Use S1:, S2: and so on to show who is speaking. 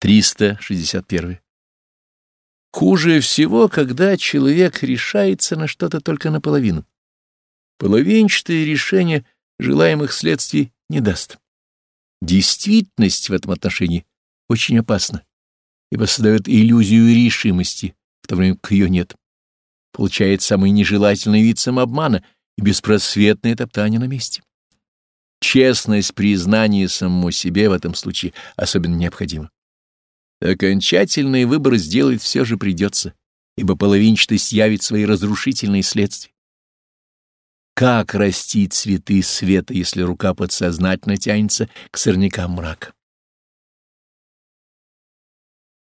S1: 361. Хуже всего, когда человек решается на что-то только наполовину. Половинчатое решение желаемых следствий не даст. Действительность в этом отношении очень опасна, ибо создает иллюзию решимости, в то время как ее нет. Получает самый нежелательный вид самообмана и беспросветное топтание на месте. Честность признания самому себе в этом случае особенно необходима. Окончательный выбор сделать все же придется, ибо половинчатость явит свои разрушительные следствия. Как растить цветы света, если рука подсознательно тянется к сорнякам мрака?